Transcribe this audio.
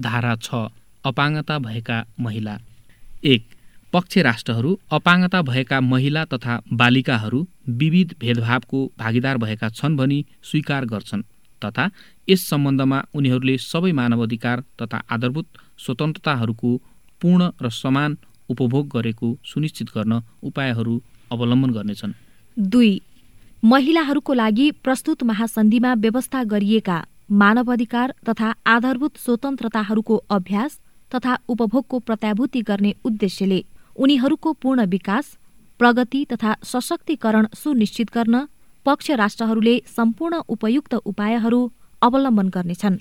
धारा छ अपाङ्गता भएका महिला। एक पक्ष राष्ट्रहरू अपाङ्गता भएका महिला तथा बालिकाहरू विविध भेदभावको भागीदार भएका छन् भनी स्वीकार गर्छन् तथा यस सम्बन्धमा उनीहरूले सबै मानव अधिकार तथा आधारभूत स्वतन्त्रताहरूको पूर्ण र समान उपभोग गरेको सुनिश्चित गर्न उपायहरू अवलम्बन गर्नेछन्। दुई महिलाहरूको लागि प्रस्तुत महासन्धिमा व्यवस्था गरिएका मानवाधिकार तथा आधारभूत स्वतन्त्रताहरूको अभ्यास तथा उपभोगको प्रत्याभूति गर्ने उद्देश्यले उनीहरूको पूर्ण विकास प्रगति तथा सशक्तिकरण सुनिश्चित गर्न पक्ष राष्ट्रहरूले सम्पूर्ण उपयुक्त उपायहरू अवलम्बन गर्नेछन्।